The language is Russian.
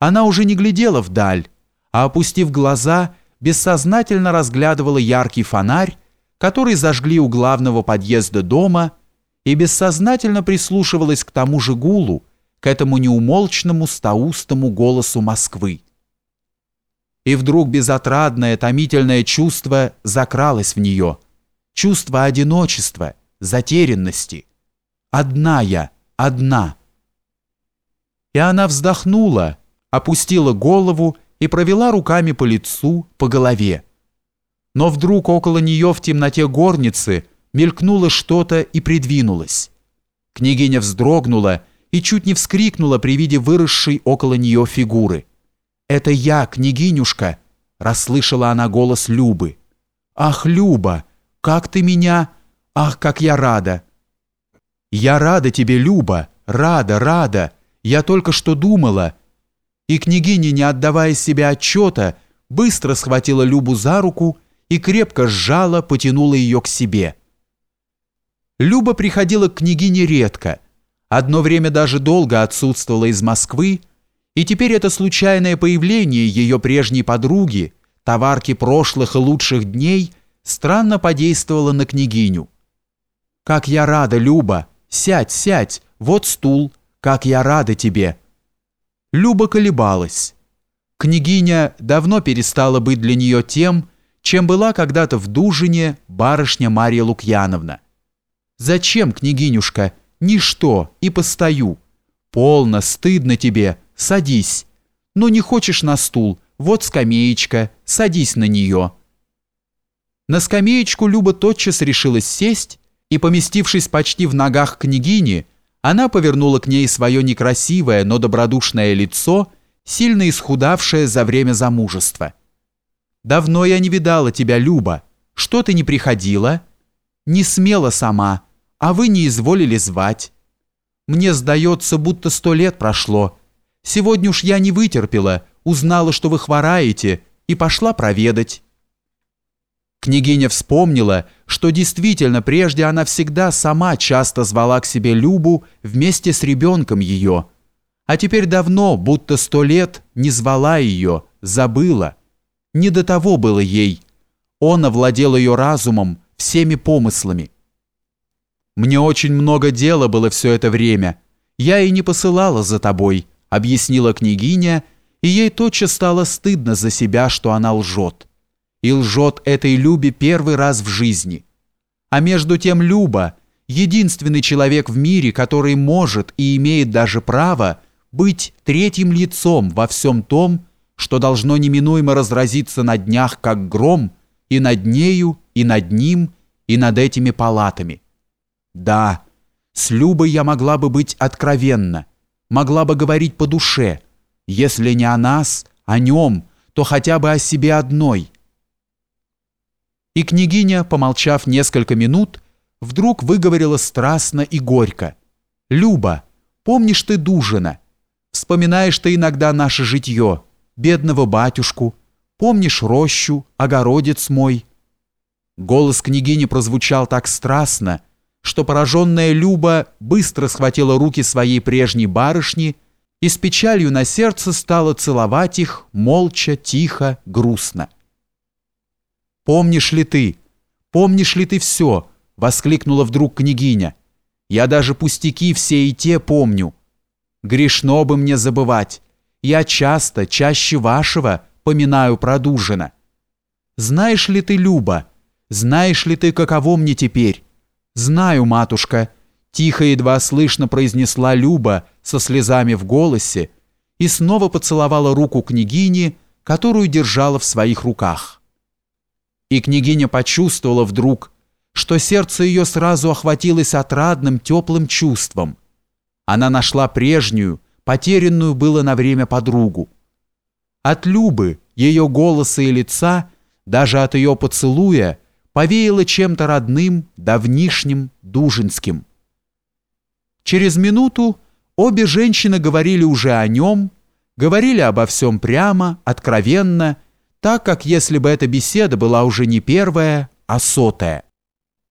Она уже не глядела вдаль, а, опустив глаза, бессознательно разглядывала яркий фонарь, который зажгли у главного подъезда дома, и бессознательно прислушивалась к тому же гулу, к этому неумолчному стаустому голосу Москвы. И вдруг безотрадное, томительное чувство закралось в нее, чувство одиночества, затерянности. Одна я, одна. И она вздохнула, опустила голову и провела руками по лицу, по голове. Но вдруг около нее в темноте горницы мелькнуло что-то и придвинулось. Княгиня вздрогнула и чуть не вскрикнула при виде выросшей около нее фигуры. «Это я, княгинюшка!» – расслышала она голос Любы. «Ах, Люба, как ты меня! Ах, как я рада!» «Я рада тебе, Люба, рада, рада! Я только что думала!» И княгиня, не отдавая себе отчета, быстро схватила Любу за руку и крепко сжала, потянула ее к себе. Люба приходила к княгине редко, одно время даже долго отсутствовала из Москвы, и теперь это случайное появление ее прежней подруги, товарки прошлых и лучших дней, странно подействовало на княгиню. «Как я рада, Люба! Сядь, сядь! Вот стул! Как я рада тебе!» Люба колебалась. Княгиня давно перестала быть для нее тем, чем была когда-то в Дужине барышня Марья Лукьяновна. «Зачем, княгинюшка? Ничто, и постою. Полно, стыдно тебе, садись. Ну не хочешь на стул, вот скамеечка, садись на нее». На скамеечку Люба тотчас решилась сесть, и, поместившись почти в ногах княгини, она повернула к ней свое некрасивое, но добродушное лицо, сильно исхудавшее за время замужества. «Давно я не видала тебя, Люба. Что ты не приходила?» «Не смела сама, а вы не изволили звать. Мне сдается, будто сто лет прошло. Сегодня уж я не вытерпела, узнала, что вы хвораете, и пошла проведать». Княгиня вспомнила, что действительно прежде она всегда сама часто звала к себе Любу вместе с ребенком ее, а теперь давно, будто сто лет, не звала ее, забыла. Не до того было ей. Он овладел ее разумом, всеми помыслами. «Мне очень много дела было все это время. Я и не посылала за тобой», — объяснила княгиня, и ей тотчас стало стыдно за себя, что она лжет и лжет этой Любе первый раз в жизни. А между тем Люба – единственный человек в мире, который может и имеет даже право быть третьим лицом во всем том, что должно неминуемо разразиться на днях, как гром, и над нею, и над ним, и над этими палатами. Да, с Любой я могла бы быть откровенна, могла бы говорить по душе, если не о нас, о нем, то хотя бы о себе одной – и княгиня, помолчав несколько минут, вдруг выговорила страстно и горько. «Люба, помнишь ты Дужина? Вспоминаешь ты иногда наше житье, бедного батюшку, помнишь рощу, огородец мой?» Голос княгини прозвучал так страстно, что пораженная Люба быстро схватила руки своей прежней барышни и с печалью на сердце стала целовать их молча, тихо, грустно. «Помнишь ли ты? Помнишь ли ты все?» — воскликнула вдруг княгиня. «Я даже пустяки все и те помню. Грешно бы мне забывать. Я часто, чаще вашего, поминаю про. Знаешь ли ты, Люба, знаешь ли ты, каково мне теперь?» «Знаю, матушка», — тихо едва слышно произнесла Люба со слезами в голосе и снова поцеловала руку княгини, которую держала в своих руках. И княгиня почувствовала вдруг, что сердце ее сразу охватилось отрадным теплым чувством. Она нашла прежнюю, потерянную было на время подругу. От Любы, ее голоса и лица, даже от ее поцелуя, повеяло чем-то родным, давнишним, дужинским. Через минуту обе женщины говорили уже о нем, говорили обо всем прямо, откровенно, так как если бы эта беседа была уже не первая, а сотая.